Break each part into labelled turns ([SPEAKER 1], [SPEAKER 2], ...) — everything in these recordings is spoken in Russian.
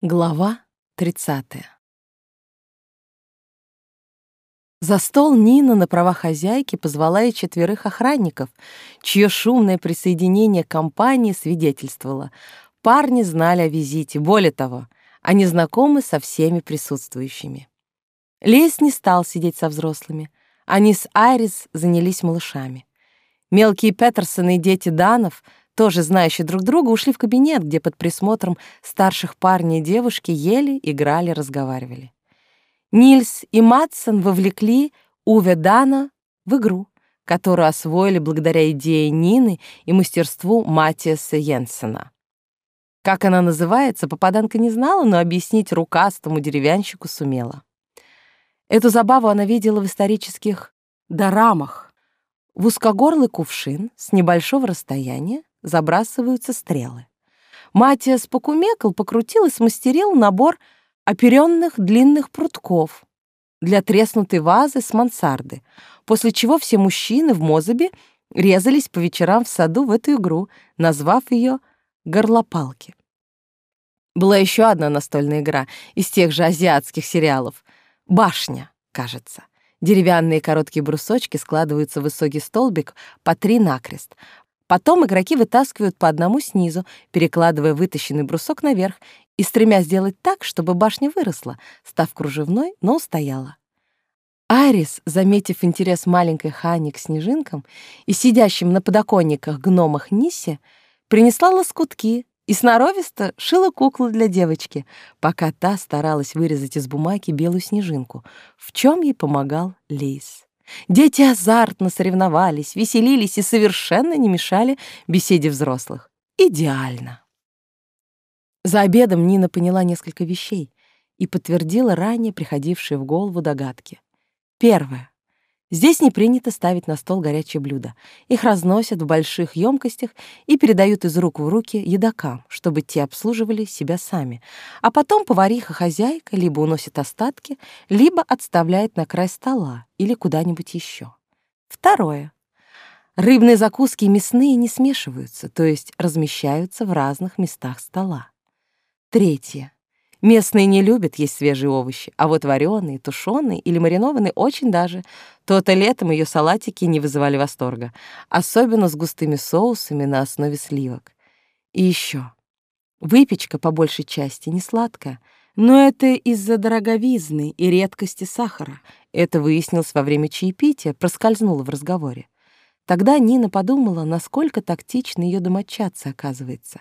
[SPEAKER 1] Глава 30. За стол Нина на права хозяйки позвала и четверых охранников, чье шумное присоединение к компании свидетельствовало. Парни знали о визите, более того, они знакомы со всеми присутствующими. Лес не стал сидеть со взрослыми. Они с Айрис занялись малышами. Мелкие Петерсоны и дети Данов — тоже знающие друг друга, ушли в кабинет, где под присмотром старших парней и девушки ели, играли, разговаривали. Нильс и Матсон вовлекли Уве Дана в игру, которую освоили благодаря идее Нины и мастерству Матиаса Йенсена. Как она называется, попаданка не знала, но объяснить рукастому деревянщику сумела. Эту забаву она видела в исторических дорамах. В узкогорлый кувшин с небольшого расстояния забрасываются стрелы. Матиас покумекал, покрутил и смастерил набор оперенных длинных прутков для треснутой вазы с мансарды, после чего все мужчины в Мозабе резались по вечерам в саду в эту игру, назвав ее «горлопалки». Была еще одна настольная игра из тех же азиатских сериалов «Башня», кажется. Деревянные короткие брусочки складываются в высокий столбик по три накрест. Потом игроки вытаскивают по одному снизу, перекладывая вытащенный брусок наверх и стремясь сделать так, чтобы башня выросла, став кружевной, но устояла. Арис, заметив интерес маленькой Хани к снежинкам и сидящим на подоконниках гномах Нисе, принесла лоскутки и сноровисто шила куклу для девочки, пока та старалась вырезать из бумаги белую снежинку, в чем ей помогал Лейс. Дети азартно соревновались, веселились и совершенно не мешали беседе взрослых. Идеально. За обедом Нина поняла несколько вещей и подтвердила ранее приходившие в голову догадки. Первое. Здесь не принято ставить на стол горячие блюда. Их разносят в больших емкостях и передают из рук в руки едокам, чтобы те обслуживали себя сами. А потом повариха-хозяйка либо уносит остатки, либо отставляет на край стола или куда-нибудь еще. Второе. Рыбные закуски и мясные не смешиваются, то есть размещаются в разных местах стола. Третье. Местные не любят есть свежие овощи, а вот вареные, тушеные или маринованные очень даже. То-то летом ее салатики не вызывали восторга, особенно с густыми соусами на основе сливок. И еще. Выпечка по большей части не сладкая, но это из-за дороговизны и редкости сахара. Это выяснилось во время чаепития, проскользнуло в разговоре. Тогда Нина подумала, насколько тактичны ее домочадцы, оказывается.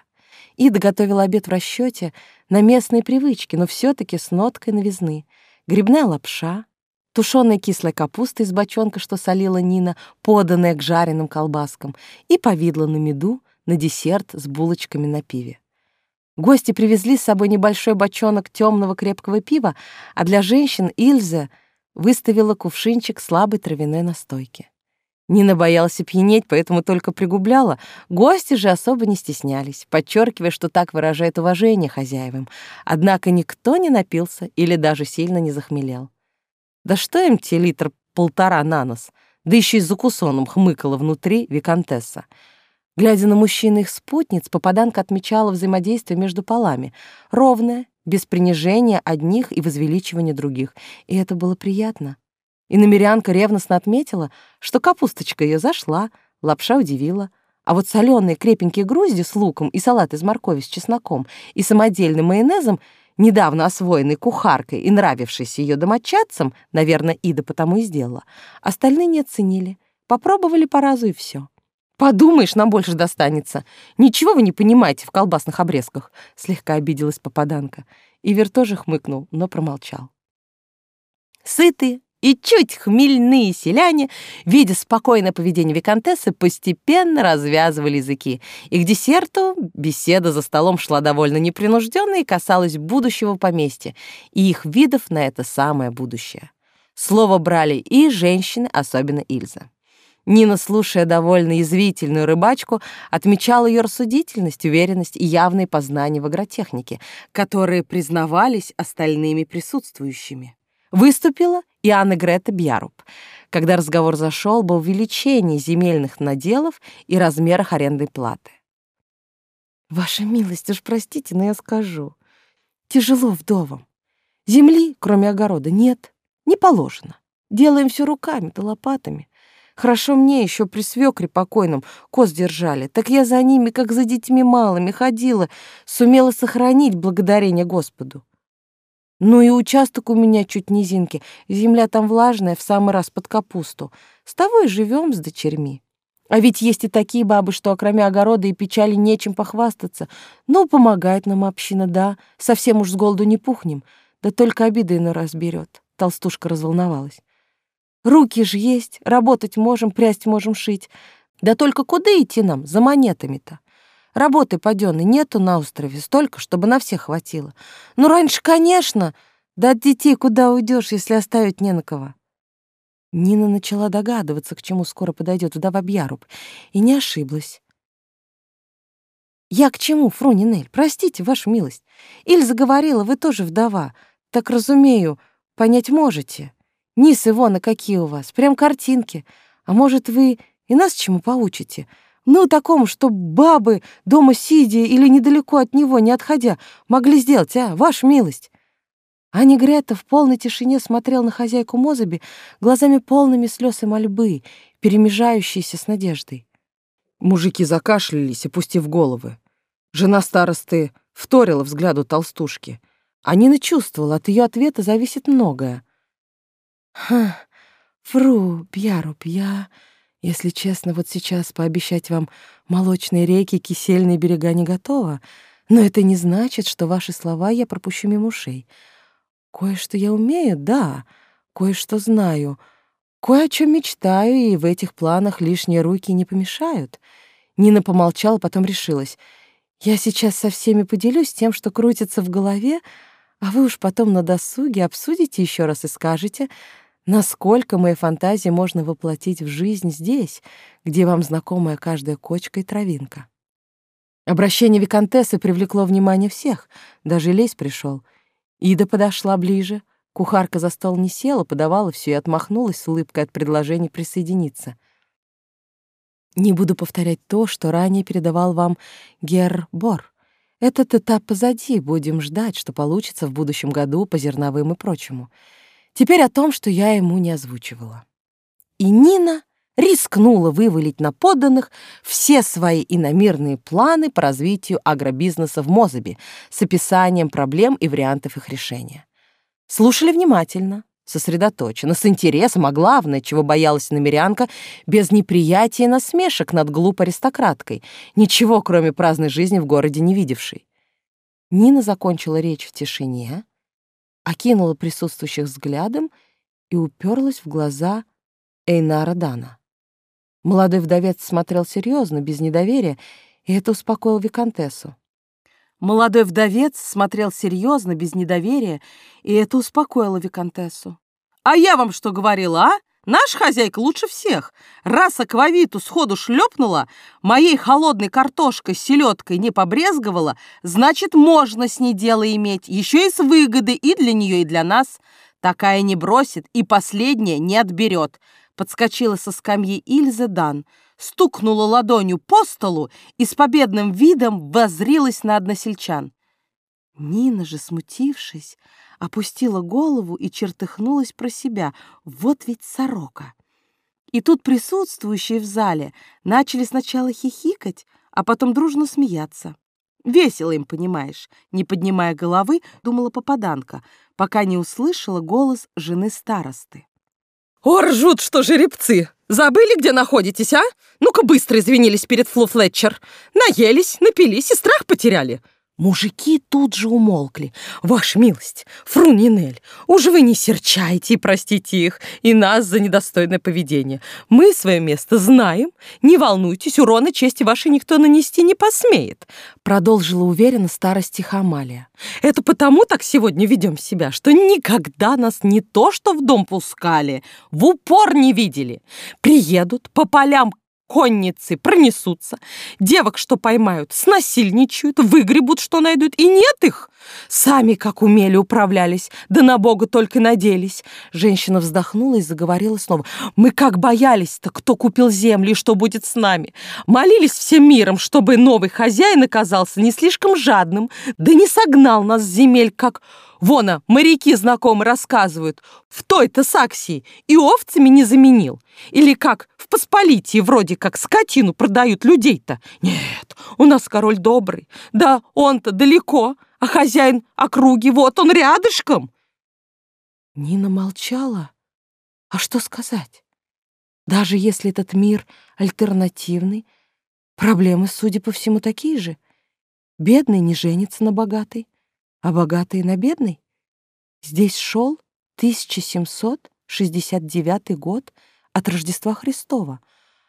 [SPEAKER 1] Ида готовила обед в расчете на местные привычки, но все таки с ноткой новизны. Грибная лапша, тушеная кислая капуста из бочонка, что солила Нина, поданная к жареным колбаскам, и повидло на меду на десерт с булочками на пиве. Гости привезли с собой небольшой бочонок темного крепкого пива, а для женщин Ильза выставила кувшинчик слабой травяной настойки. Нина боялась опьянеть, поэтому только пригубляла. Гости же особо не стеснялись, подчеркивая, что так выражает уважение хозяевам. Однако никто не напился или даже сильно не захмелел. Да что им те литр полтора на нос? Да еще и за кусоном хмыкала внутри виконтесса. Глядя на мужчин и их спутниц, попаданка отмечала взаимодействие между полами. Ровное, без принижения одних и возвеличивания других. И это было приятно. И намерянка ревностно отметила, что капусточка ее зашла, лапша удивила, а вот соленые крепенькие грузди с луком и салат из моркови с чесноком и самодельным майонезом, недавно освоенный кухаркой и нравившийся ее домочадцам, наверное, Ида потому и сделала, остальные не оценили, попробовали по разу и все. «Подумаешь, нам больше достанется. Ничего вы не понимаете в колбасных обрезках», — слегка обиделась попаданка. Ивер тоже хмыкнул, но промолчал. Сытые, и чуть хмельные селяне, видя спокойное поведение виконтессы, постепенно развязывали языки. И к десерту беседа за столом шла довольно непринужденно и касалась будущего поместья и их видов на это самое будущее. Слово брали и женщины, особенно Ильза. Нина, слушая довольно язвительную рыбачку, отмечала ее рассудительность, уверенность и явные познания в агротехнике, которые признавались остальными присутствующими. Выступила и Грета Бьяруб. Когда разговор зашел, был увеличение земельных наделов и размерах арендной платы. «Ваша милость, уж простите, но я скажу. Тяжело вдовам. Земли, кроме огорода, нет, не положено. Делаем все руками да лопатами. Хорошо мне еще при свекре покойном коз держали, так я за ними, как за детьми малыми, ходила, сумела сохранить благодарение Господу. Ну и участок у меня чуть низинки, земля там влажная, в самый раз под капусту. С того и живем с дочерьми. А ведь есть и такие бабы, что окроме огорода и печали нечем похвастаться. Ну, помогает нам община, да, совсем уж с голоду не пухнем, да только обиды на раз берет. Толстушка разволновалась. Руки ж есть, работать можем, прясть можем шить. Да только куда идти нам за монетами-то? Работы падённой нету на острове столько, чтобы на всех хватило. Ну, раньше, конечно, да от детей куда уйдешь, если оставить не на кого. Нина начала догадываться, к чему скоро подойдет вдова Бьяруб, и не ошиблась. «Я к чему, фру Нинель? Простите, ваша милость. Ильза говорила, вы тоже вдова. Так разумею, понять можете. Низ Ивона какие у вас, прям картинки. А может, вы и нас чему поучите? Ну, такому, что бабы, дома сидя или недалеко от него, не отходя, могли сделать, а, ваша милость?» Аня Грета в полной тишине смотрел на хозяйку Мозаби глазами полными слез и мольбы, перемежающиеся с надеждой.
[SPEAKER 2] Мужики закашлялись, опустив головы. Жена старосты вторила взгляду толстушки. А Нина чувствовала, от ее ответа зависит многое.
[SPEAKER 1] Ха, фру, пьяру, пья. Если честно, вот сейчас пообещать вам молочные реки, кисельные берега не готова, но это не значит, что ваши слова я пропущу мимо ушей. Кое-что я умею, да, кое-что знаю, кое о чем мечтаю, и в этих планах лишние руки не помешают. Нина помолчала, потом решилась. Я сейчас со всеми поделюсь тем, что крутится в голове, а вы уж потом на досуге обсудите еще раз и скажете, Насколько мои фантазии можно воплотить в жизнь здесь, где вам знакомая каждая кочка и травинка? Обращение виконтессы привлекло внимание всех, даже Лесь пришел. Ида подошла ближе, кухарка за стол не села, подавала все и отмахнулась с улыбкой от предложения присоединиться. Не буду повторять то, что ранее передавал вам Гер Бор. Этот этап позади, будем ждать, что получится в будущем году по зерновым и прочему — Теперь о том, что я ему не озвучивала. И Нина рискнула вывалить на подданных все свои иномирные планы по развитию агробизнеса в Мозабе с описанием проблем и вариантов их решения. Слушали внимательно, сосредоточенно, с интересом, а главное, чего боялась намерянка, без неприятия и насмешек над глупой аристократкой, ничего, кроме праздной жизни в городе не видевшей. Нина закончила речь в тишине, окинула присутствующих взглядом и уперлась в глаза Эйнара Дана. Молодой вдовец смотрел серьезно, без недоверия, и это успокоило Викантессу. Молодой вдовец смотрел серьезно, без недоверия, и это успокоило Викантессу.
[SPEAKER 3] «А я вам что говорила, а? Наш хозяйка лучше всех. Раз аквавиту сходу шлепнула, моей холодной картошкой с селедкой не побрезговала, значит, можно с ней дело иметь, еще и с выгодой и для нее, и для нас. Такая не бросит и последняя не отберет. Подскочила со скамьи Ильза Дан, стукнула ладонью по столу и с победным видом возрилась на односельчан.
[SPEAKER 1] Нина же, смутившись, опустила голову и чертыхнулась про себя. Вот ведь сорока. И тут присутствующие в зале начали сначала хихикать, а потом дружно смеяться. Весело им, понимаешь, не поднимая головы, думала попаданка, пока не услышала голос жены старосты.
[SPEAKER 2] «О, ржут, что жеребцы! Забыли, где находитесь, а? Ну-ка быстро извинились перед Флу Флетчер. Наелись, напились и страх потеряли. Мужики тут же умолкли. «Ваша милость, фру Нинель, уж вы не серчайте и простите их, и нас за недостойное поведение. Мы свое место знаем. Не волнуйтесь, урона чести вашей никто нанести не посмеет», продолжила уверенно старость Хамалия. «Это потому так сегодня ведем себя, что никогда нас не то что в дом пускали, в упор не видели. Приедут по полям конницы пронесутся, девок, что поймают, снасильничают, выгребут, что найдут, и нет их. Сами, как умели, управлялись, да на Бога только надеялись. Женщина вздохнула и заговорила снова. Мы как боялись-то, кто купил землю и что будет с нами. Молились всем миром, чтобы новый хозяин оказался не слишком жадным, да не согнал нас с земель, как... Вона, моряки знакомые рассказывают, в той-то Саксии и овцами не заменил. Или как в Посполитии вроде как скотину продают людей-то. Нет, у нас король добрый. Да он-то далеко, а хозяин округи, вот он рядышком.
[SPEAKER 1] Нина молчала. А что сказать? Даже если этот мир альтернативный, проблемы, судя по всему, такие же. Бедный не женится на богатой, а богатый на бедной. Здесь шел 1769 год от Рождества Христова.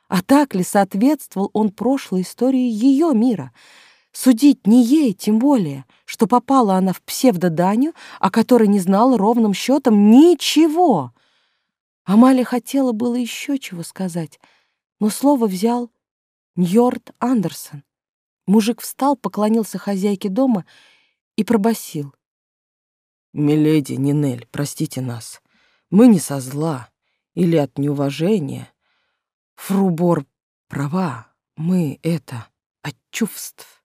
[SPEAKER 1] А так ли соответствовал он прошлой истории ее мира — Судить не ей, тем более, что попала она в псевдоданю, о которой не знала ровным счетом ничего. Амалия хотела было еще чего сказать, но слово взял Ньорд Андерсон. Мужик встал, поклонился хозяйке дома и пробасил:
[SPEAKER 4] «Миледи, Нинель, простите нас. Мы не со зла или от неуважения. Фрубор права, мы это от чувств».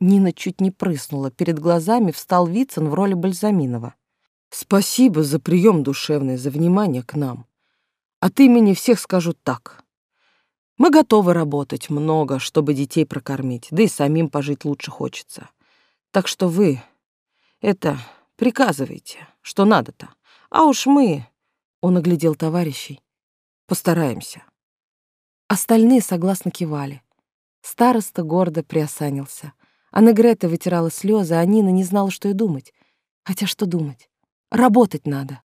[SPEAKER 1] Нина чуть не прыснула. Перед глазами встал Вицин в роли Бальзаминова.
[SPEAKER 4] «Спасибо за прием душевный, за внимание к нам. От имени всех скажу так. Мы готовы работать много, чтобы детей прокормить, да и самим пожить лучше хочется. Так что вы это приказывайте, что надо-то. А уж мы, — он оглядел товарищей, — постараемся».
[SPEAKER 1] Остальные согласно кивали. Староста гордо приосанился — Анна Грета вытирала слезы, а Нина не знала, что и думать. Хотя что думать? Работать надо.